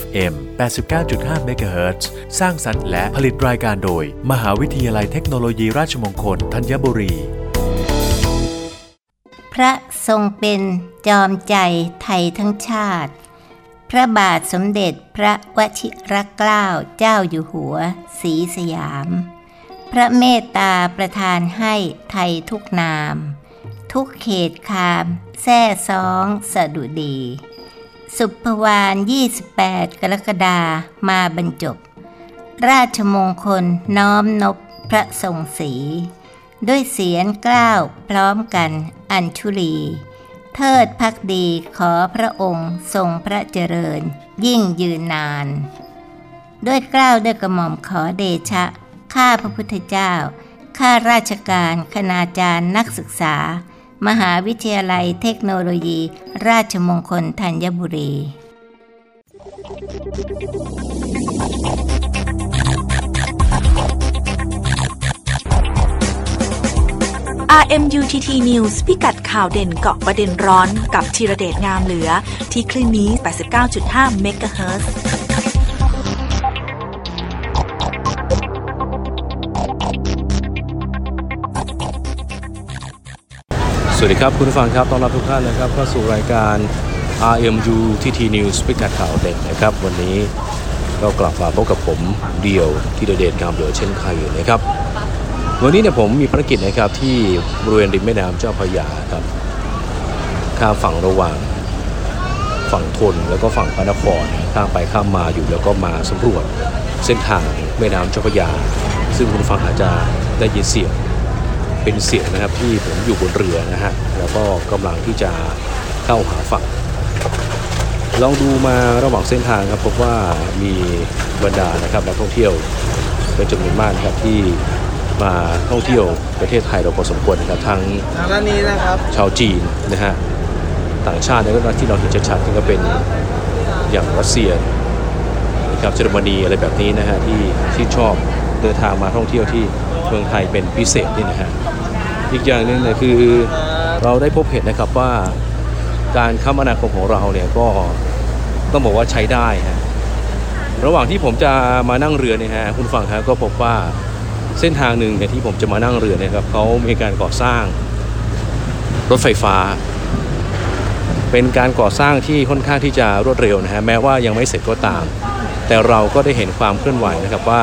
FM 89.5 MHz สร้างสรรค์และผลิตรายการโดย มหาวิทยาลัยเทคโนโลยีราชมงคลธัญบุรี พระทรงเป็นจอมใจไทยทั้งชาติ พระบาทสมเด็จพระวชิรเกล้าเจ้าอยู่หัวศรีสยาม พระเมตตาประทานให้ไทยทุกนาม ทุกเขตคาม แท่ซ้องสะดุดี สุภวาน28 กรกฎามาบรรจบ ราชมงคลน้อมนบพระทรงศรีด้วยเสียงกล้าวพร้อมกันอัญชุลี เทิดพักดีขอพระองค์ทรงพระเจริญ ยิ่งยืนนาน ด้วยกล้าวด้วยกระหม่อมขอเดชะ ข้าพระพุทธเจ้า ข้าราชการคณาจารย์นักศึกษา มหาวิทยาลัยเทคโนโลยี ราชมงคลธัญบุรี RMUTT News พิกัดข่าวเด่นเกาะประเด็นร้อนกับธีระเดชงามเหลือ ที่คลื่นนี้ 89.5 MHz สวัสดีครับ คุณผู้ฟังครับต้อนรับทุกท่านนะครับเข้าสู่รายการ RMU TT News พิกัดข่าวเด่นนะครับ วันนี้ก็กลับมาพบกับผมเดียวที่เดชงามเหลือเช่นเคยนะครับ วันนี้เนี่ยผมมีภารกิจนะครับที่บริเวณริมแม่น้ำเจ้าพระยาครับข้ามฝั่งระหว่างฝั่งทนแล้วก็ฝั่งพระนครข้ามไปข้ามมาอยู่แล้วก็มาสำรวจเส้นทางแม่น้ำเจ้าพระยา ซึ่งคุณผู้ฟังอาจจะได้ยินเสียง เป็นเสียงนะครับที่ผมอยู่บนเรือนะฮะแล้วก็กำลังที่จะเข้าหาฝั่ง ลองดูมาระหว่างเส้นทางครับพบว่ามีบรรดานะครับนักท่องเที่ยวเป็นจำนวนมากนะครับที่มาท่องเที่ยวประเทศไทยเราพอสมควรนะครับทั้งทางด้านนี้นะครับชาวจีนนะฮะต่างชาติเนี่ยก็ที่เราเห็นชัดๆก็เป็นอย่างรัสเซียนะครับเยอรมนีอะไรแบบนี้นะฮะที่ที่ชอบเดินทางมาท่องเที่ยวที่ เมืองไทยเป็นพิเศษนี่นะฮะอีกอย่างหนึ่งเนี่ยคือเราได้พบเห็นนะครับว่าการคมนาคมของเราเนี่ยก็ต้องบอกว่าใช้ได้ฮะระหว่างที่ผมจะมานั่งเรือเนี่ยฮะคุณฟังครับก็พบว่าเส้นทางหนึ่งเนี่ยที่ผมจะมานั่งเรือเนี่ยครับเขามีการก่อสร้างรถไฟฟ้า เป็นการก่อสร้างที่ค่อนข้างที่จะรวดเร็วนะฮะแม้ว่ายังไม่เสร็จก็ตาม แต่เราก็ได้เห็นความเคลื่อนไหวนะครับว่า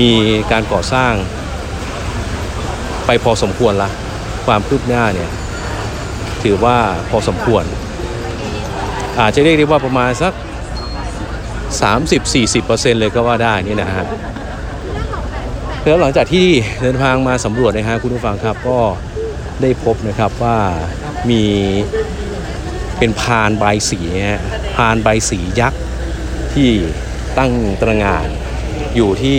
มีการก่อสร้าง ไปพอสมควรละ ความคืบหน้าเนี่ยถือว่าพอสมควร อาจจะเรียกได้ว่าประมาณสัก 30-40%เลยก็ว่าได้นี่นะฮะแล้วหลังจากที่เดินทางมาสำรวจนะฮะคุณผู้ฟังครับก็ได้พบนะครับว่ามีเป็นพานใบสีฮะพานใบสียักษ์ที่ตั้งตระหงานอยู่ที่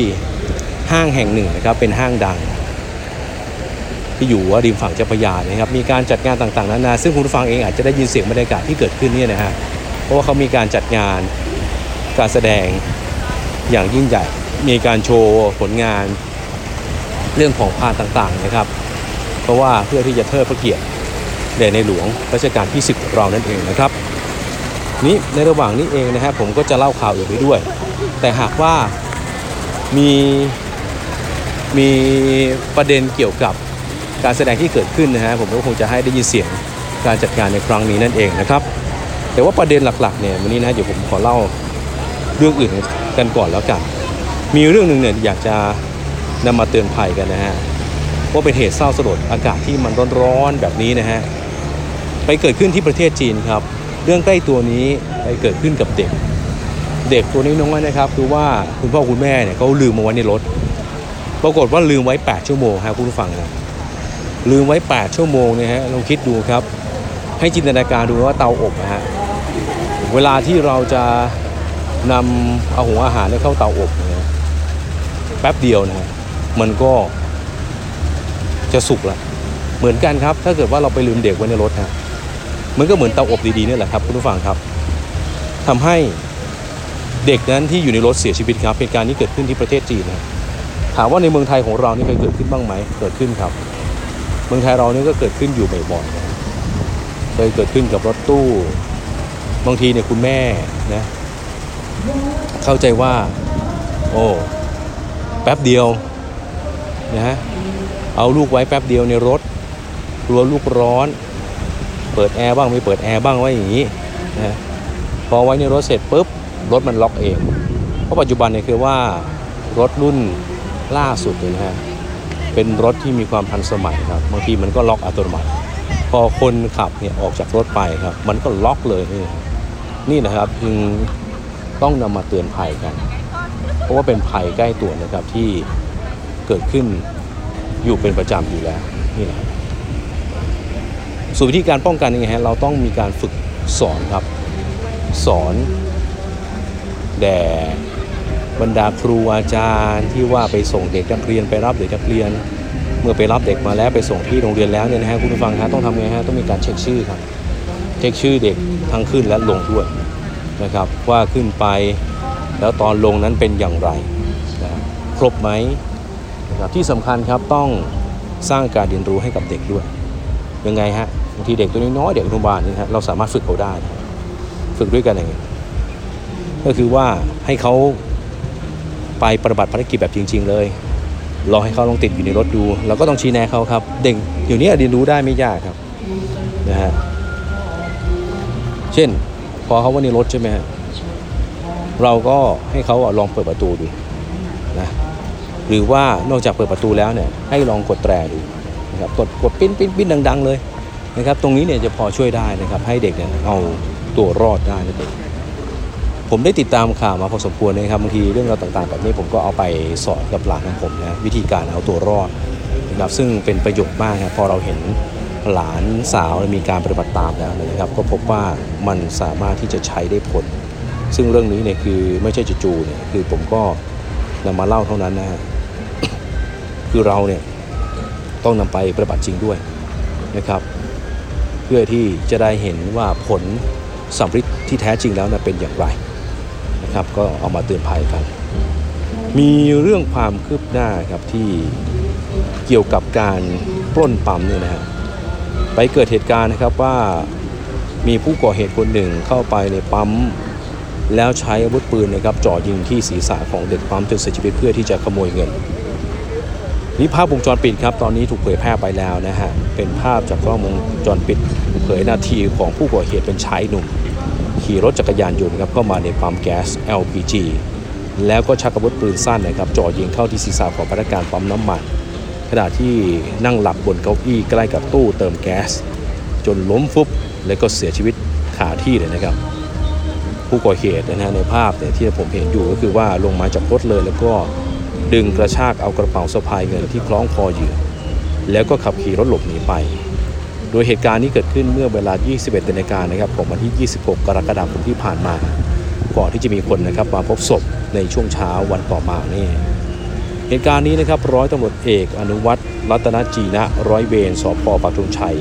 ห้างแห่งหนึ่งนะครับเป็นห้างดัง ที่อยู่ว่าริมฝั่งเจ้าพระยานะครับมีการจัดงานต่างๆนานาซึ่งคุณผู้ฟังเองอาจจะได้ยินเสียงบรรยากาศที่เกิดขึ้นเนี่ยนะฮะเพราะว่าเขามีการจัดงานการแสดงอย่างยิ่งใหญ่มีการโชว์ผลงานเรื่องของพานต่างๆนะครับ เพราะว่าเพื่อที่จะเทิดพระเกียรติแด่ในหลวงรัชกาลที่ 10ของเรานั่นเองนะครับนี้ในระหว่างนี้เองนะฮะผมก็จะเล่าข่าวอื่นไปด้วย แต่หากว่ามี มีประเด็นเกี่ยวกับการแสดงที่เกิดขึ้นนะฮะผมก็คงจะให้ได้ยินเสียงการจัดการในครั้งนี้นั่นเองนะครับ แต่ว่าประเด็นหลักๆเนี่ยวันนี้นะเดี๋ยวผมขอเล่าเรื่องอื่นกันก่อนแล้วกัน มีเรื่องหนึ่งเนี่ยอยากจะนำมาเตือนภัยกันนะฮะว่าเป็นเหตุเศร้าสลดอากาศที่มันร้อนๆแบบนี้นะฮะไปเกิดขึ้นที่ประเทศจีนครับ เรื่องใกล้ตัวนี้ไปเกิดขึ้นกับเด็ก เด็กตัวนี้น้อยนะครับคือว่าคุณพ่อคุณแม่เนี่ยเขาลืมมาไว้ในรถ ปรากฏว่าลืมไว้ 8 ชั่วโมงครับคุณผู้ฟังนะลืมไว้ 8 ชั่วโมงเนี่ยฮะลองคิดดูครับ ให้จินตนาการดูว่าเตาอบนะฮะเวลาที่เราจะนำเอาหัวอาหารเข้าเตาอบเนี่ยแป๊บเดียวนะฮะมันก็จะสุกละเหมือนกันครับ ถ้าเกิดว่าเราไปลืมเด็กไว้ในรถฮะมันก็เหมือนเตาอบดีๆนี่แหละครับคุณผู้ฟังครับทำให้เด็กนั้นที่อยู่ในรถเสียชีวิตครับเหตุการณ์นี้เกิดขึ้นที่ประเทศจีนนะามว่าในเมืองไทยของเรานี่เคยเกิดขึ้นบ้างไหมเกิดขึ้นครับ เมืองไทยเรานี่ก็เกิดขึ้นอยู่บ่อยๆเคยเกิดขึ้นกับรถตู้ บางทีเนี่ยคุณแม่นะเข้าใจว่า โอ้แป๊บเดียวนะฮะเอาลูกไว้แป๊บเดียวในรถกลัวลูกร้อน เปิดแอร์บ้างไม่เปิดแอร์บ้างไว้อย่างนี้นะพอไว้ในรถเสร็จปุ๊บรถมันล็อกเอง เพราะปัจจุบันเนี่ยคือว่ารถรุ่น ล่าสุดเนี่ยนะฮะเป็นรถที่มีความทันสมัยครับบางทีมันก็ล็อกอัตโนมัติ พอคนขับเนี่ยออกจากรถไปครับ มันก็ล็อกเลยนี่นี่นะครับจึงต้องนำมาเตือนภัยกัน เพราะว่าเป็นภัยใกล้ตัวนะครับที่เกิดขึ้นอยู่เป็นประจำอยู่แล้วนี่นะครับส่วนวิธีการป้องกันยังไงฮะเราต้องมีการฝึกสอนครับ สอนแด่ บรรดาครูอาจารย์ที่ว่าไปส่งเด็กนักเรียนไปรับเด็กนักเรียน เมื่อไปรับเด็กมาแล้วไปส่งที่โรงเรียนแล้วเนี่ยนะฮะคุณผู้ฟังฮะต้องทำไงฮะต้องมีการเช็คชื่อครับเช็คชื่อเด็กทั้งขึ้นและลงด้วยนะครับว่าขึ้นไปแล้วตอนลงนั้นเป็นอย่างไรนะครบไหมนะครับที่สำคัญครับต้องสร้างการเรียนรู้ให้กับเด็กด้วยยังไงฮะบางทีเด็กตัวน้อยเด็กอนุบาลนี่ฮะเราสามารถฝึกเขาได้ ฝึกด้วยกันยังไงก็คือว่าให้เขา ไปปฏิบัติภารกิจแบบจริง ๆ เลยรอให้เขาลองติดอยู่ในรถดูเราก็ต้องชี้แนะเขาครับ เด็กเดี๋ยวนี้เรียนรู้ได้ไม่ยากครับนะฮะเช่น พอเขาว่าในรถใช่ไหมฮะเราก็ให้เขาลองเปิดประตูดูนะหรือว่านอกจากเปิดประตูแล้วเนี่ยให้ลองกดแตรดูนะครับกดกดปิ้นปิ้นปิ้นดัง ๆ เลยนะครับ ตรงนี้เนี่ยจะพอช่วยได้นะครับ ให้เด็กเนี่ยเอาตัวรอดได้นะเด็ก ผมได้ติดตามข่าวมาพอสมควรนะครับบางทีเรื่องราวต่างๆ แบบนี้ผมก็เอาไปสอนกับหลานของผมนะวิธีการเอาตัวรอดนะครับซึ่งเป็นประโยชน์มากครับพอเราเห็นหลานสาวมีการปฏิบัติตามแล้วนะครับก็พบว่ามันสามารถที่จะใช้ได้ผล ซึ่งเรื่องนี้เนี่ยคือไม่ใช่จู่ๆเนี่ยคือผมก็นำมาเล่าเท่านั้นนะฮะคือเราเนี่ยต้องนำไปปฏิบัติจริงด้วยนะครับ เพื่อที่จะได้เห็นว่าผลสำเร็จที่แท้จริงแล้วนะเป็นอย่างไร ครับก็เอามาเตือนภัยกัน มีเรื่องความคืบหน้าครับที่เกี่ยวกับการปล้นปั๊มเนี่ยนะฮะไปเกิดเหตุการณ์นะครับว่ามีผู้ก่อเหตุคนหนึ่งเข้าไปในปั๊มแล้วใช้อาวุธปืนนะครับจ่อยิงที่ศีรษะของเด็กปั๊มจนเสียชีวิตเพื่อที่จะขโมยเงินนี่ภาพวงจรปิดครับตอนนี้ถูกเผยแพร่ไปแล้วนะฮะเป็นภาพจากกล้องวงจรปิดเผยนาทีของผู้ก่อเหตุเป็นชายหนุ่ม ขี่รถจักรยานยนต์ครับเข้ามาในปั๊มแก๊ส LPG แล้วก็ชักอาวุธปืนสั้นนะครับจ่อยิงเข้าที่ศีรษะของพนักงานปั๊มน้ำมัน ขณะที่นั่งหลับบนเก้าอี้ใกล้กับตู้เติมแก๊ส จนล้มฟุบแล้วก็เสียชีวิตขาที่เลยนะครับ ผู้ก่อเหตุนะฮะในภาพเนี่ยที่ผมเห็นอยู่ก็คือว่าลงมาจากรถเลย แล้วก็ดึงกระชากเอากระเป๋าสะพายเงินที่คล้องคอเหยื่อแล้วก็ขับขี่รถหลบหนีไป โดยเหตุการณ์นี้เกิดขึ้นเมื่อเวลา 21นาฬิกานะครับของวันที่ 26 กรกฎาคมที่ผ่านมา ก่อนที่จะมีคนนะครับมาพบศพในช่วงเช้าวันต่อมานี่เหตุการณ์นี้นะครับร้อยตำรวจเอกอนุวัฒน์รัตนจีนะร้อยเวรสพปักธงชัย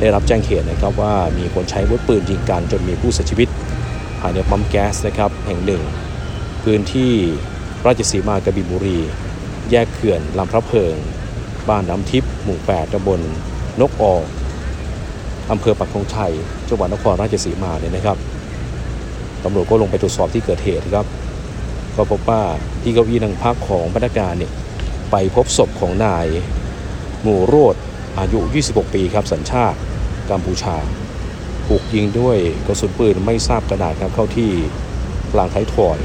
ได้รับแจ้งเหตุนะครับว่ามีคนใช้อาวุธปืนยิงกันจนมีผู้เสียชีวิตภายในปั๊มแก๊สนะครับแห่งหนึ่ง พื้นที่ราชสีมากระบินบุรี แยกเขื่อนลำพระเพิง บ้านน้ำทิพย์หมู่ 8ตำบลนกออก อำเภอปักธงชัยจังหวัดนครราชสีมาเนี่ยนะครับตำรวจก็ลงไปตรวจสอบที่เกิดเหตุครับ ก็พบว่าที่เก้าอี้นั่งพักของพนักงานเนี่ยไปพบศพของนายหมู่โรดอายุ 26 ปีครับสัญชาติกัมพูชา ถูกยิงด้วยกระสุนปืนไม่ทราบขนาดครับเข้าที่กลางท้ายทอย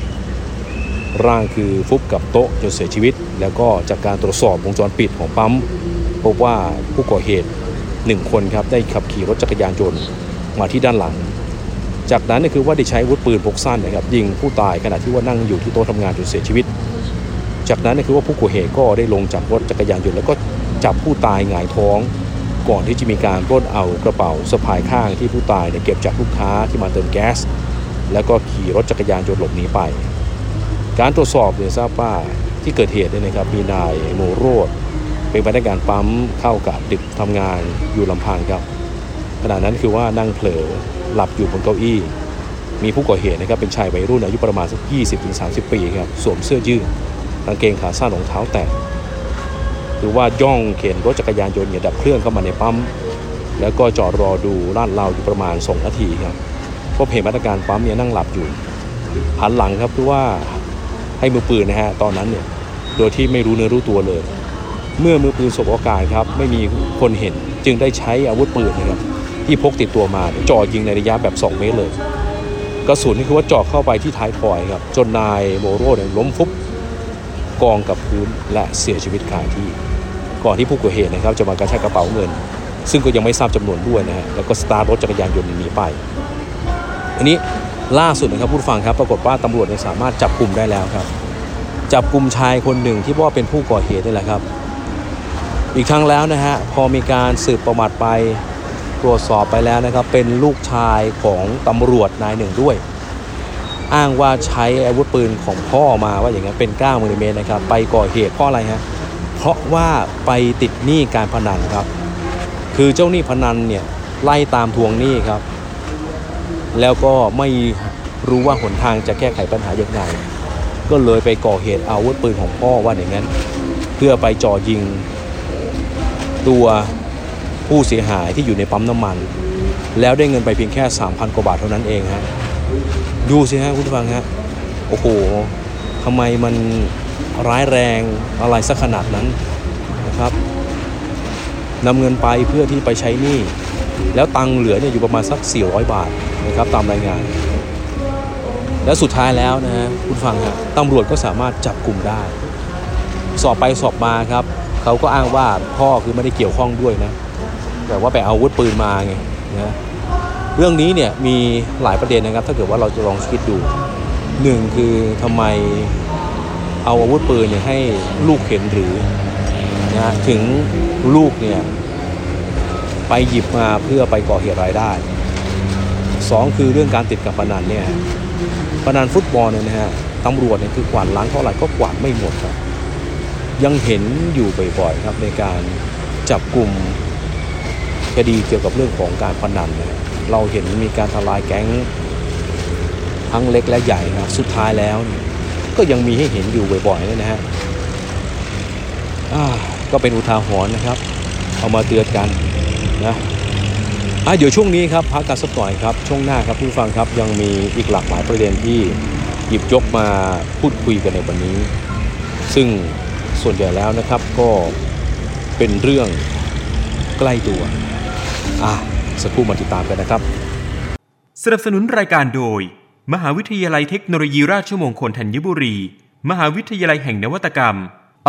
ร่างคือฟุบกับโต๊ะจนเสียชีวิต แล้วก็จากการตรวจสอบวงจรปิดของปั๊ม พบว่าผู้ก่อเหตุ หนึ่งคนครับได้ขับขี่รถจักรยานยนต์มาที่ด้านหลัง จากนั้นนี่คือว่าได้ใช้วุธปืนพกสั้นนะครับยิงผู้ตายขณะที่ว่านั่งอยู่ที่โต๊ะทำงานจนเสียชีวิต จากนั้นนี่คือว่าผู้ก่อเหตุก็ได้ลงจากรถจักรยานยนต์แล้วก็จับผู้ตายหงายท้อง ก่อนที่จะมีการปล้นเอากระเป๋าสะพายข้างที่ผู้ตายเนี่ยเก็บจากลูกค้าที่มาเติมแก๊สแล้วก็ขี่รถจักรยานยนต์หลบหนีไป การตรวจสอบเนี่ยทราบว่าที่เกิดเหตุเนี่ยนะครับมีนายโมโรด เป็นพนักงานปั๊มเข้ากะดึกทำงานอยู่ลำพังครับขณะนั้นคือว่านั่งเผลอหลับอยู่บนเก้าอี้ มีผู้ก่อเหตุนะครับเป็นชายวัยรุ่นอายุประมาณสัก 20-30 ปีครับสวมเสื้อยืดกางเกงขาสั้นรองเท้าแตะหรือว่าย่องเข็นรถจักรยานยนต์เนี่ยดับเครื่องเข้ามาในปั๊มแล้วก็จอดรอดูลาดเราอยู่ประมาณ2นาทีครับพบเห็นพนักานปั๊มเนี่ยนั่งหลับอยู่หันหลังครับคือว่าให้มือปืนนะฮะตอนนั้นเนี่ยโดยที่ไม่รู้เนื้อรู้ตัวเลย เมื่อมือปืนสบโอกาสครับไม่มีคนเห็นจึงได้ใช้อาวุธปืนนะครับที่พกติดตัวมาจ่อยิงในระยะแบบ 2 เมตรเลย กระสุนนี่คือว่าจ่อเข้าไปที่ท้ายทอยครับจนนายโมโรเนี่ยล้มฟุบกองกับพื้นและเสียชีวิตคาที่ ก่อนที่ผู้ก่อเหตุนะครับจะมากระชากกระเป๋าเงิน ซึ่งก็ยังไม่ทราบจำนวนด้วยนะฮะแล้วก็สตาร์รถจักรยานยนต์หนีไป อันนี้ล่าสุดนะครับผู้ฟังครับปรากฏว่าตำรวจเนี่ยสามารถจับกลุ่มได้แล้วครับจับกลุ่มชายคนหนึ่งที่ว่าเป็นผู้ก่อเหตุนี่แหละครับ อีกทั้งแล้วนะฮะพอมีการสืบประวัติไปตรวจสอบไปแล้วนะครับ เป็นลูกชายของตำรวจนายหนึ่งด้วย อ้างว่าใช้อาวุธปืนของพ่อมาว่าอย่างนั้นเป็น9มิลลิเมตรนะครับ ไปก่อเหตุเพราะอะไรฮะเพราะว่าไปติดหนี้การพนันครับ คือเจ้าหนี้พนันเนี่ยไล่ตามทวงหนี้ครับ แล้วก็ไม่รู้ว่าหนทางจะแก้ไขปัญหาอย่างไรก็เลยไปก่อเหตุเอาอาวุธปืนของพ่อว่าอย่างนั้น เพื่อไปจ่อยิง ตัวผู้เสียหายที่อยู่ในปั๊มน้ำมัน แล้วได้เงินไปเพียงแค่ 3,000 กว่าบาทเท่านั้นเองฮะดูสิฮะคุณผู้ฟังฮะโอ้โหทำไมมันร้ายแรงอะไรสักขนาดนั้นนะครับนำเงินไปเพื่อที่ไปใช้หนี้แล้วตังเหลือเนี่ยอยู่ประมาณสัก 400 บาทนะครับตามรายงาน และสุดท้ายแล้วนะฮะคุณฟังฮะตำรวจก็สามารถจับกลุ่มได้ สอบไปสอบมาครับ เขาก็อ้างว่าพ่อคือไม่ได้เกี่ยวข้องด้วยนะแต่ว่าไปเอาอาวุธปืนมาไงนะเรื่องนี้เนี่ยมีหลายประเด็นนะครับ ถ้าเกิดว่าเราจะลองคิดดูหนึ่งคือทำไมเอาอาวุธปืนเนี่ยให้ลูกเห็นหรือนะถึงลูกเนี่ยไปหยิบมาเพื่อไปก่อเหตุรายได้สองคือเรื่องการติดกับพนันเนี่ยพนันฟุตบอลเนี่ยนะฮะตำรวจเนี่ยคือกวาดล้างเท่าไหร่ก็กวาดไม่หมดครับ ยังเห็นอยู่บ่อยๆครับในการจับกลุ่มคดีเกี่ยวกับเรื่องของการพนันนะเราเห็นมีการทลายแก๊งทั้งเล็กและใหญ่นะสุดท้ายแล้วก็ยังมีให้เห็นอยู่บ่อยๆนะฮะก็เป็นอุทาหรณ์นะครับ เอามาเตือนกันนะอะเดี๋ยวช่วงนี้ครับพักกันสักหน่อยครับ ช่วงหน้าครับผู้ฟังครับยังมีอีกหลากหลายประเด็นที่หยิบยกมาพูดคุยกันในวันนี้ ซึ่ง ส่วนใหญ่แล้วนะครับก็เป็นเรื่องใกล้ตัว อะสักครู่มาติดตามกันนะครับ สนับสนุนรายการโดย มหาวิทยาลัยเทคโนโลยีราชมงคลธัญบุรี มหาวิทยาลัยแห่งนวัตกรรม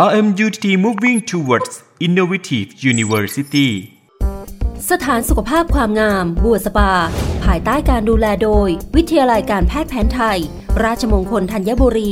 RMUTT Moving Towards Innovative University สถานสุขภาพความงาม บัวสปา ภายใต้การดูแลโดย วิทยาลัยการแพทย์แผนไทย ราชมงคลธัญบุรี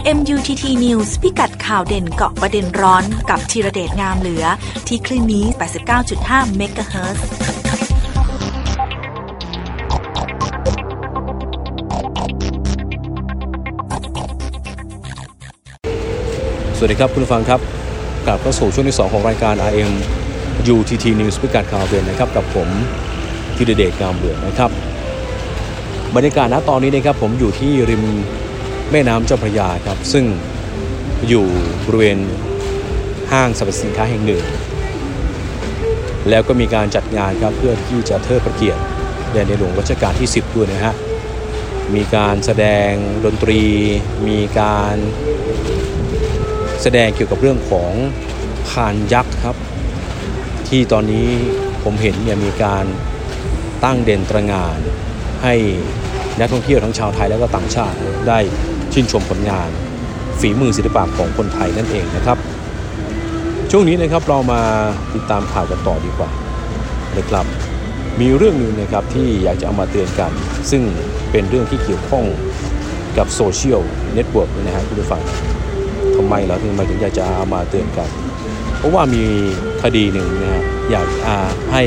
RMUTT News พิกัดข่าวเด่นเกาะประเด็นร้อนกับธีระเดชงามเหลือ ที่คลื่นนี้ 89.5 เมกะเฮิรตซ์สวัสดีครับคุณผู้ฟังครับ กลับเข้าสู่ช่วงที่ 2 ของรายการ RM UTT News พิกัดข่าวเด่นนะครับ กับผมธีรเดชงามเบือนะครับ บรรยากาศณตอนนี้นะครับผมอยู่ที่ริม แม่น้ำเจ้าพระยาครับ ซึ่งอยู่บริเวณห้างสรรพสินค้าแห่งหนึ่ง แล้วก็มีการจัดงานครับเพื่อที่จะเทิดพระเกียรติแด่ในหลวงรัชกาลที่ 10 ด้วยนะฮะ มีการแสดงดนตรี มีการแสดงเกี่ยวกับเรื่องของพานยักษ์ครับ ที่ตอนนี้ผมเห็นเนี่ยมีการตั้งเด่นตระงานให้นักท่องเที่ยวทั้งชาวไทยและก็ต่างชาติได้ ชื่นชมผลงาน ฝีมือศิลปะของคนไทยนั่นเองนะครับ ช่วงนี้นะครับเรามาติดตามข่าวกันต่อดีกว่านะครับมีเรื่องหนึ่งนะครับที่อยากจะเอามาเตือนกัน ซึ่งเป็นเรื่องที่เกี่ยวข้องกับโซเชียลเน็ตเวิร์กนะฮะคุณผู้ฟังทำไมเราถึงมาถึงอยากจะเอามาเตือนกัน เพราะว่ามีคดีหนึ่งนะฮะอยากอาให้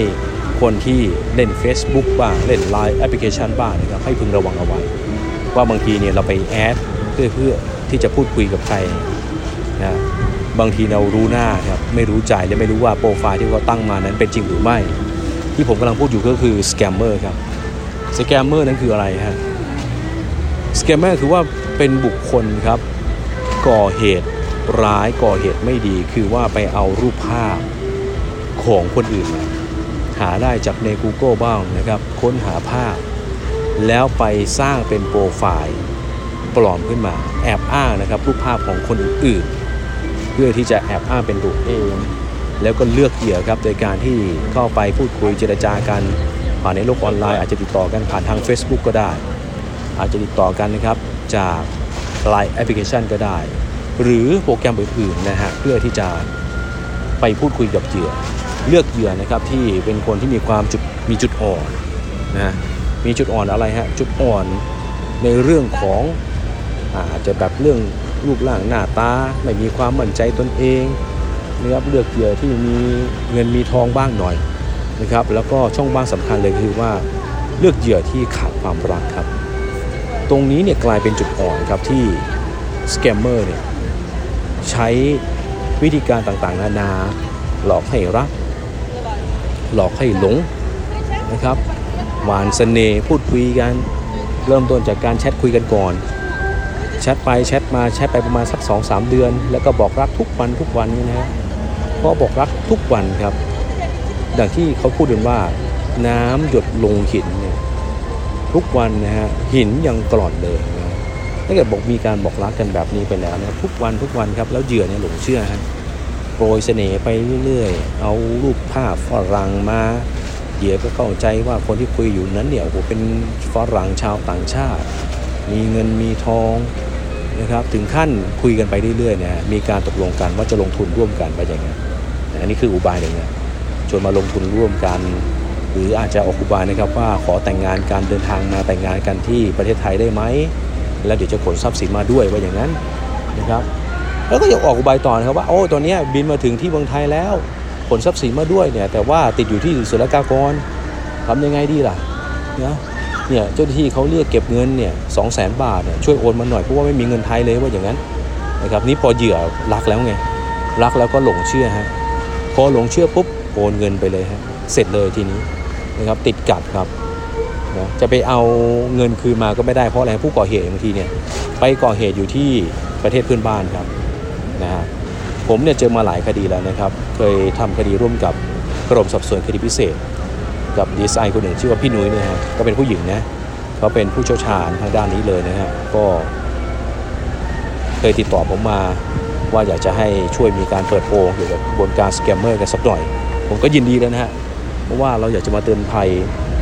คนที่เล่น Facebook บ้างเล่น Line แอปพลิเคชันบ้างนะครับให้พึงระวังเอาไว้ ว่าบางทีเนี่ยเราไป add เพื่อเพื่อที่จะพูดคุยกับใครนะบางทีเรารู้หน้าครับไม่รู้ใจและไม่รู้ว่าโปรไฟล์ที่เขาตั้งมานั้นเป็นจริงหรือไม่ ที่ผมกำลังพูดอยู่ก็คือ scammer ครับ scammer นั้นคืออะไรฮะ scammer คือว่าเป็นบุคคลครับก่อเหตุร้ายก่อเหตุไม่ดี คือว่าไปเอารูปภาพของคนอื่น หาได้จากใน Google บ้างนะครับ ค้นหาภาพ แล้วไปสร้างเป็นโปรไฟล์ ปลอมขึ้นมา แอบอ้างนะครับรูปภาพของคนอื่นๆ เพื่อที่จะแอบอ้างเป็นตัวเอง แล้วก็เลือกเหยื่อครับโดยการที่เข้าไปพูดคุยเจรจากันผ่านในโลกออนไลน์อาจจะติดต่อกันผ่านทาง Facebook ก็ได้ อาจจะติดต่อกันนะครับจาก Line แอปพลิเคชันก็ได้ หรือโปรแกรมอื่นๆนะฮะเพื่อที่จะไปพูดคุยกับเหยื่อ เลือกเหยื่อนะครับที่เป็นคนที่มีความจุดมีจุดอ่อนนะมีจุดอ่อนอะไรฮะจุดอ่อนในเรื่องของ อาจจะแบบเรื่องรูปร่างหน้าตา ไม่มีความมั่นใจตนเองนะครับเลือกเหยื่อที่มีเงินมีทองบ้างหน่อยนะครับแล้วก็ช่องว่างสำคัญเลยคือว่าเลือกเหยื่อที่ขาดความรักครับ ตรงนี้เนี่ยกลายเป็นจุดอ่อนครับที่สแกมเมอร์เนี่ยใช้วิธีการต่างๆ นานา หลอกให้รัก หลอกให้หลงนะครับหวานเสน่ห์พูดคุยกัน เริ่มต้นจากการแชทคุยกันก่อน แชทไปแชทมาแชทไปประมาณสัก2อสเดือน แล้วก็บอกรักทุกวันทุกวันนี่นะฮะพอบอกรักทุกวันครับดังที่เขาพูดกันว่า น้ำหยดลงหินเนี่ยทุกวันนะฮะหินยังกร่อนเลยนะถ้าเกิดบอกมีการบอกรักกันแบบนี้ไปแล้วนะทุกวันทุกวันครับแล้วเหยื่อเนี่ยหลงเชื่อฮะโปรยเสน่ห์ไปเรื่อยๆ เอารูปภาพฝรั่งมาเหยื่อก็เข้าใจว่าคนที่คุยอยู่นั้นเนี่ยโอ้โหเป็นฝรั่งชาวต่างชาติ มีเงินมีทองนะครับถึงขั้นคุยกันไปเรื่อยๆนะมีการตกลงกันว่าจะลงทุนร่วมกันไปอย่างนี้นอันนี้คืออุบายหนึ่งนะชวนมาลงทุนร่วมกัน หรืออาจจะออกอุบายนะครับว่าขอแต่งงานการเดินทางมาแต่งงานกันที่ประเทศไทยได้ไหมแล้วเดี๋ยวจะขนทรัพย์สินมาด้วยว่าอย่างนั้นนะครับ แล้วก็ยังออกอุบายต่อนะครับว่าโอ้ตอนนี้บินมาถึงที่เมืองไทยแล้วขนทรัพย์สินมาด้วยเนี่ยแต่ว่าติดอยู่ที่ศุลกากรทำยังไงดีล่ะนะ เนี่ยเจ้าหน้าที่เขาเรียกเก็บเงินเนี่ยสองแสนบาทเนี่ยช่วยโอนมาหน่อยเพราะว่าไม่มีเงินไทยเลยว่าอย่างนั้นนะครับนี่พอเหยื่อรักแล้วไงรักแล้วก็หลงเชื่อฮะพอหลงเชื่อปุ๊บโอนเงินไปเลยฮะเสร็จเลยทีนี้นะครับติดกัดครับนะจะไปเอาเงินคืนมาก็ไม่ได้เพราะอะไรผู้ก่อเหตุบางทีเนี่ยไปก่อเหตุอยู่ที่ประเทศเพื่อนบ้านครับนะฮะผมเนี่ยเจอมาหลายคดีแล้วนะครับ เคยทำคดีร่วมกับกรมสอบสวนคดีพิเศษ กับดีไซน์คนหนึ่งชื่อว่าพี่นุ้ยเนี่ยฮะก็เป็นผู้หญิงนะเขาเป็นผู้เชี่ยวชาญทางด้านนี้เลยนะฮะก็เคยติดต่อผมมาว่าอยากจะให้ช่วยมีการเปิดโปงเกี่ยวกับกระบวนการสแกมเมอร์กันสักหน่อย ผมก็ยินดีแล้วนะฮะเพราะว่าเราอยากจะมาเตือนภัย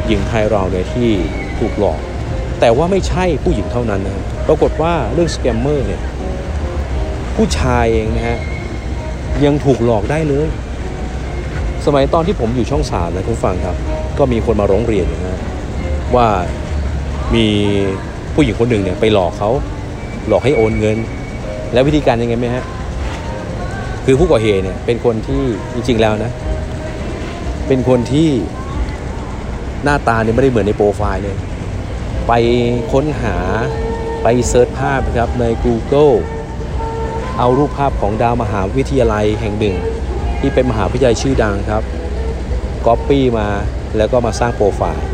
หญิงไทยเราเนี่ยที่ถูกหลอก แต่ว่าไม่ใช่ผู้หญิงเท่านั้นนะปรากฏว่าเรื่องสแกมเมอร์เนี่ยผู้ชายเองนะฮะยังถูกหลอกได้เลย สมัยตอนที่ผมอยู่ช่องสามนะคุณฟังครับ ก็มีคนมาร้องเรียนนะว่ามีผู้หญิงคนหนึ่งเนี่ยไปหลอกเขาหลอกให้โอนเงิน แล้ววิธีการยังไงไหมฮะคือผู้ก่อเหตุเนี่ยเป็นคนที่จริงๆแล้วนะ เป็นคนที่หน้าตาเนี่ยไม่ได้เหมือนในโปรไฟล์เลย ไปค้นหาไป search ภาพครับใน Google เอารูปภาพของดาวมหาวิทยาลัยแห่งหนึ่ง ที่เป็นมหาวิทยาลัยชื่อดังครับก๊อปปี้มา แล้วก็มาสร้างโปรไฟล์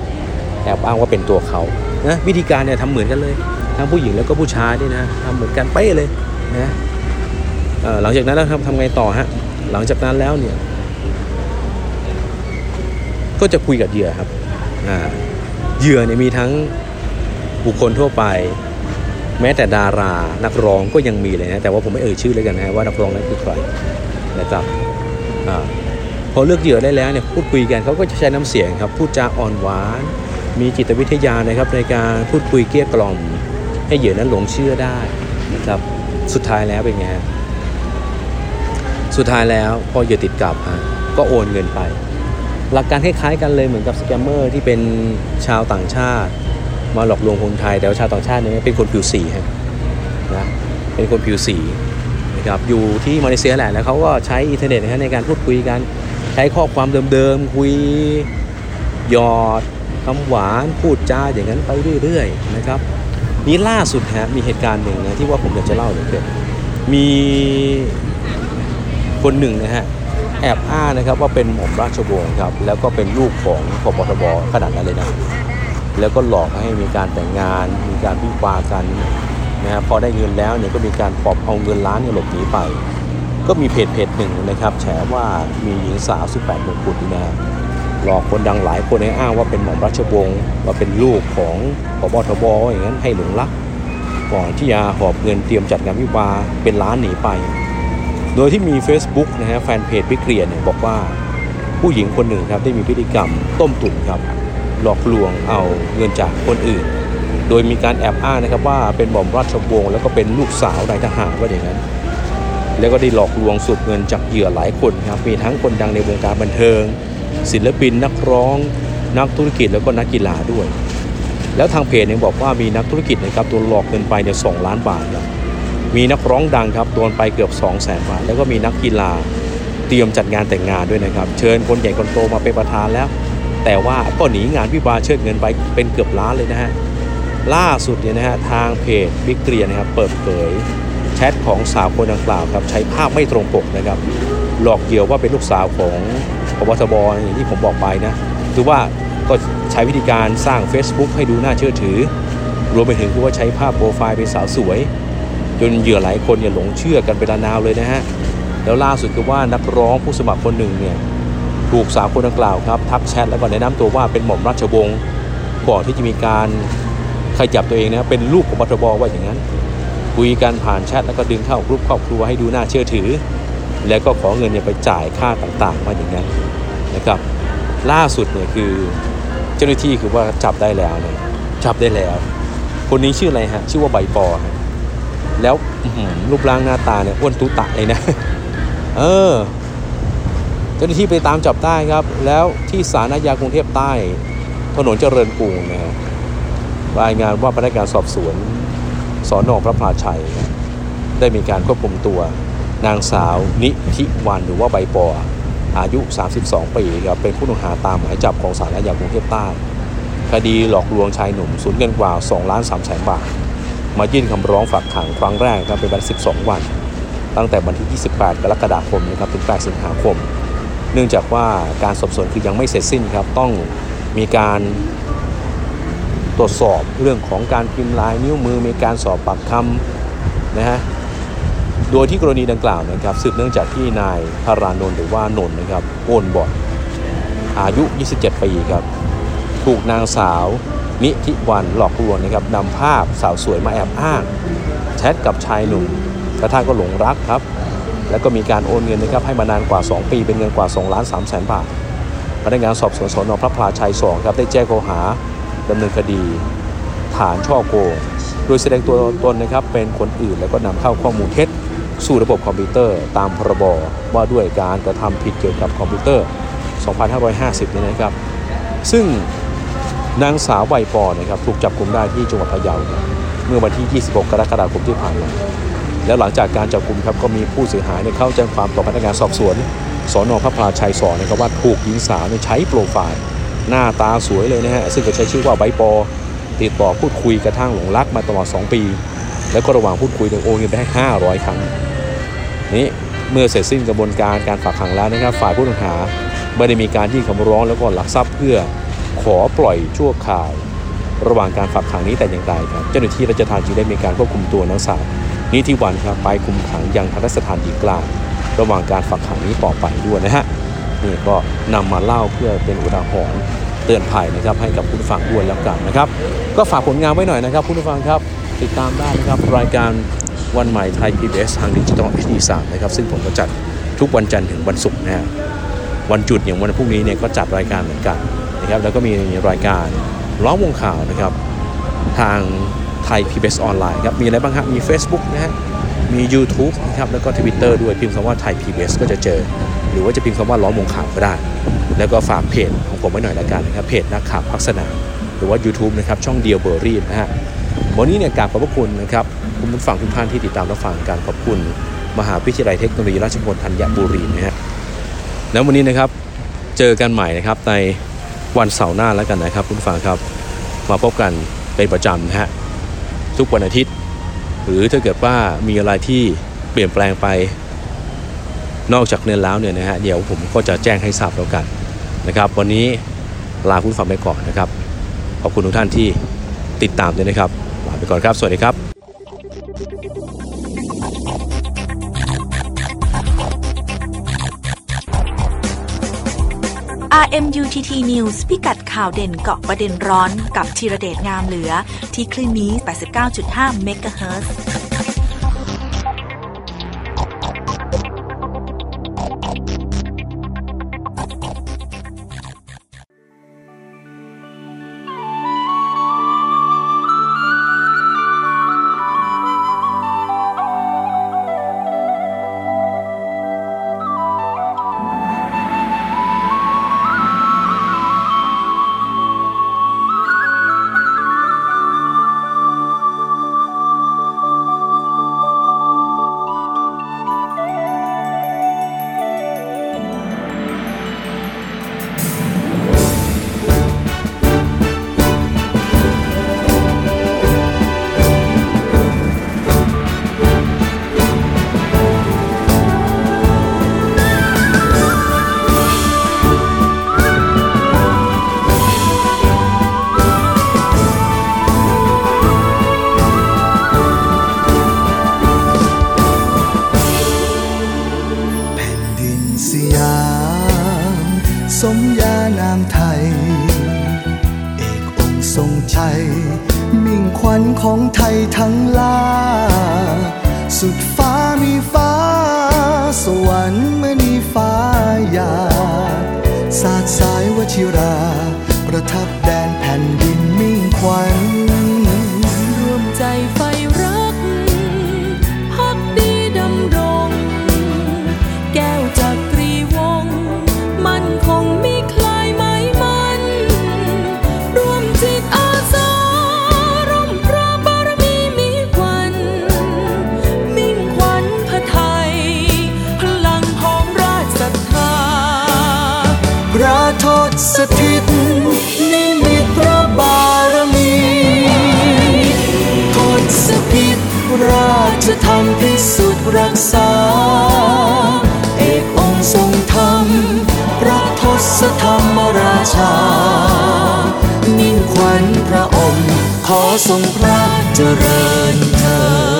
แอบอ้างว่าเป็นตัวเขานะวิธีการเนี่ยทำเหมือนกันเลย ทั้งผู้หญิงแล้วก็ผู้ชายนี่นะทำเหมือนกันเป๊ะเลยนะหลังจากนั้นแล้วทำทำไงต่อฮะหลังจากนั้นแล้วเนี่ย ก็จะคุยกับเหยื่อครับเหยื่อเนี่ยมีทั้งบุคคลทั่วไป แม้แต่ดารานักร้องก็ยังมีเลยนะแต่ว่าผมไม่เอ่ยชื่อเลยกันนะว่านักร้องนั้นคือใครนะครับอา พอเลือกเหยื่อได้แล้วเนี่ยพูดคุยกันเขาก็จะใช้น้ำเสียงครับพูดจาอ่อนหวาน มีจิตวิทยานะครับในการพูดคุยเกลี้ยกล่อม ให้เหยื่อนั้นหลงเชื่อได้นะครับสุดท้ายแล้วเป็นไงฮะสุดท้ายแล้วพอเหยื่อติดกับฮะก็โอนเงินไป หลักการคล้ายๆกันเลยเหมือนกับ scammer ที่เป็นชาวต่างชาติ มาหลอกลวงคนไทยแต่ว่าชาวต่างชาติเนี่ยเป็นคนผิวสีฮะนะเป็นคนผิวสีนะครับอยู่ที่มาเลเซียแหละแล้วเขาก็ใช้อินเทอร์เน็ตนะฮะในการพูดคุยกัน ใช้ข้อความเดิมๆคุยหยอดคำหวานพูดจาอย่างนั้นไปเรื่อยๆนะครับนี่ล่าสุดฮะมีเหตุการณ์หนึ่งนะที่ว่าผมอยากจะเล่าเลยเกิดมีคนหนึ่งนะฮะแอบอ้างนะครับว่าเป็นหม่อมราชวงศ์ครับแล้วก็เป็นลูกของพบทบขนาดนั้นเลยนะแล้วก็หลอกให้มีการแต่งงาน มีการวิวากันนะครับพอได้เงินแล้วเนี่ยก็มีการปอบเอาเงินล้านเนี่ยหลบหนีไป ก็มีเพจเพจหนึ่งนะครับแฉว่ามีหญิงสาว 18มงกุฎนี่นะหลอกคนดังหลายคนให้อ้างว่าเป็นหม่อมราชวงศ์ว่าเป็นลูกของพบทบอย่างนั้นให้หลงรัก ก่อนที่จะหอบเงินเตรียมจัดงานวิวาเป็นล้านหนีไป โดยที่มี Facebook นะฮะแฟนเพจพิเกลียนเนี่ยบอกว่าผู้หญิงคนหนึ่งครับได้มีพฤติกรรมต้มตุ๋นครับหลอกลวงเอาเงินจากคนอื่น โดยมีการแอบอ้างนะครับว่าเป็นหม่อมราชวงศ์แล้วก็เป็นลูกสาวนายทหารว่าอย่างนั้น แล้วก็ได้หลอกลวงสูบเงินจากเหยื่อหลายคนครับมีทั้งคนดังในวงการบันเทิง ศิลปินนักร้อง นักธุรกิจแล้วก็นักกีฬาด้วย แล้วทางเพจเนี่ยบอกว่ามีนักธุรกิจนะครับโดนหลอกเงินไปเนี่ยสองล้านบาทครับมีนักร้องดังครับโดนไปเกือบ 2 0 0แสนบาท แล้วก็มีนักกีฬาเตรียมจัดงานแต่งงานด้วยนะครับ เชิญคนใหญ่คนโตมาเป็นประธานแล้ว แต่ว่าก็หนีงานวิวาเชิดเงินไปเป็นเกือบล้านเลยนะฮะล่าสุดเนี่ยนะฮะทางเพจบิ๊กเกรียนะครับเปิดเผย ชทของสาวคนดังกล่าวครับใช้ภาพไม่ตรงปกนะครับ หลอกเหยื่อว่าเป็นลูกสาวของพบทบอย่างที่ผมบอกไปนะคือว่าก็ใช้วิธีการสร้าง Facebook ให้ดูน่าเชื่อถือ รวมไปถึงคือว่าใช้ภาพโปรไฟล์เป็นสาวสวย จนเหยื่อหลายคนเนี่ยหลงเชื่อกันเป็นระนาวเลยนะฮะแล้วล่าสุดคือว่านักร้องผู้สมัครคนหนึ่งเนี่ยถูกสาวคนดังกล่าวครับทักแชทแล้วก็แนะนำตัวว่าเป็นหม่อมราชวงศ์ก่อนที่จะมีการขยับตัวเองนะเป็นลูกของบทบว่าอย่างนั้น คุยกันผ่านแชทแล้วก็ดึงเข้ากรุ๊ปครอบครัวให้ดูน่าเชื่อถือ แล้วก็ขอเงินเนี่ยไปจ่ายค่าต่างๆมาอย่างนั้นนะครับล่าสุดเนี่ยคือเจ้าหน้าที่คือว่าจับได้แล้วเนี่ยจับได้แล้ว คนนี้ชื่ออะไรฮะชื่อว่าใบปอแล้วรูปร่างหน้าตาเนี่ยอ้วนตุตะเลยนะเออเจ้าหน้าที่ไปตามจับได้ครับ แล้วที่ศาลอาญากรุงเทพใต้ ถนนเจริญกรุงนะฮะรายงานว่าพนักงานสอบสวน สอนอพระพลาชัย ได้มีการควบคุมตัวนางสาวนิธิวันหรือว่าใบปออายุ 32 ปีครับเป็นผู้ต้องหาตามหมายจับของศาลอาญากรุงเทพใต้คดีหลอกลวงชายหนุ่มสูญเงินกว่า2ล้าน3แสนบาท มายื่นคำร้องฝากขังครั้งแรกครับเป็นเวลา12 วัน ตั้งแต่วันที่ 28 กรกฎาคมนะครับถึง 8 สิงหาคม เนื่องจากว่าการสอบสวนคือยังไม่เสร็จสิ้นครับต้องมีการ ตรวจสอบเรื่องของการพิมพ์ลายนิ้วมือมีการสอบปากคำนะฮะโดยที่กรณีดังกล่าวนะครับสืบเนื่องจากที่นายพารานนท์หรือว่านนท์นะครับโอนบ่อนอายุ 27 ปีครับ ถูกนางสาว นิธิวันหลอกลวงนะครับนำภาพสาวสวยมาแอบอ้างแชทกับชายหนุ่มกระทั่งก็หลงรักครับ แล้วก็มีการโอนเงินนะครับให้มานานกว่า 2 ปีเป็นเงินกว่า2ล้าน3แสนบาทพนักงานสอบสวนสนพระพลาชัย2ครับได้แจ้งข้อหา ดำเนินคดี ฐานช่อโกง โดยแสดงตัวตนนะครับเป็นคนอื่นแล้วก็นำเข้าข้อมูลเท็จ สู่ระบบคอมพิวเตอร์ตามพรบว่าด้วยการกระทำผิดเกี่ยวกับคอมพิวเตอร์ 2550 นี่นะครับ ซึ่งนางสาวใบปอนะครับถูกจับกุมได้ที่จังหวัดพะเยาเมื่อวันที่ 26 กรกฎาคมที่ผ่านมาแล้วหลังจากการจับกุมครับก็มีผู้เสียหายเข้าแจ้งความต่อพนักงานสอบสวนสอนอพระพลาชัยสอนนะครับว่าถูกหญิงสาวใช้โปรไฟล์ หน้าตาสวยเลยนะฮะ ซึ่งก็ใช้ชื่อว่าใบปอ ติดต่อพูดคุยกระทั่งหลงรักมาตลอด 2 ปี แล้วก็ระหว่างพูดคุยเนี่ยโอนเงินไปให้ 500 ครั้ง นี่เมื่อเสร็จสิ้นกระบวนการการฝากขังแล้วนะครับ ฝ่ายผู้ต้องหาไม่ได้มีการยื่นคำร้องแล้วก็หลักทรัพย์เพื่อขอปล่อยชั่วคราว ระหว่างการฝากขังนี้แต่อย่างใดครับ เจ้าหน้าที่ราชทานจึงได้มีการควบคุมตัวนางสาวนิติวันครับไปคุมขังยังทันตสถานหญิงกลางระหว่างการฝากขังนี้ต่อไปด้วยนะฮะ นี่ก็นำมาเล่าเพื่อเป็นอุทาหรณ์เตือนภัยนะครับให้กับผู้ฟังด้วยแล้วกันนะครับ ก็ฝากผลงานไว้หน่อยนะครับคุณผู้ฟังครับติดตามได้นะครับรายการวันใหม่ไทย PBS ทางดิจิตอล HD 3นะครับซึ่งผมก็จัดทุกวันจันทร์ถึงวันศุกร์นะฮะวันจุดอย่างวันพรุ่งนี้เนี่ยก็จัดรายการเหมือนกันนะครับแล้วก็มีรายการล้อมวงข่าวนะครับทางไทย PBS ออนไลน์ครับมีอะไรบ้างครับมี Facebook นะฮะมี YouTube นะครับแล้วก็ Twitter ด้วยพิมพ์คำว่าไทย PBS ก็จะเจอ หรือว่าจะพิมพ์คำว่าล้อมวงข่าวก็ได้ แล้วก็ฝากเพจของผมไว้หน่อยละกันนะครับเพจนักข่าวพักสนามหรือว่า YouTube นะครับช่องเดียวเบอร์รี่นะฮะวันนี้เนี่ยกราบขอบพระคุณนะครับคุณผู้ฟังทุกท่านที่ติดตามรับฟังการขอบคุณ มหาวิทยาลัยเทคโนโลยีราชมงคลธัญบุรีนะฮะแล้ววันนี้นะครับเจอกันใหม่นะครับในวันเสาร์หน้าแล้วกันนะครับ คุณฟังครับมาพบกันเป็นประจำนะฮะทุกวันอาทิตย์ หรือถ้าเกิดว่ามีอะไรที่เปลี่ยนแปลงไป นอกจากเนื้อแล้วเนี่ยนะฮะเดี๋ยวผมก็จะแจ้งให้ทราบแล้วกันนะครับ วันนี้ลาคุณฟังไปก่อนนะครับ ขอบคุณทุกท่านที่ติดตามด้วยนะครับลาไปก่อนครับ สวัสดีครับ RMUTT News พิกัดข่าวเด่นเกาะประเด็นร้อนกับธีระเดชงามเหลือ ที่คลื่นนี้ 89.5 เมกะเฮิร์ ศาสตร์สายวชิรา ประทับแดนแผ่นดินมิ่งขวัญ ศถิตนิมิตพระบารมีทศพิษราชธรรมพิสุทธิ์รักษา เอกองค์ทรงธรรมพระทศธรรมราชานิ่งขวัญพระองค์ขอทรงพระเจริญเถิด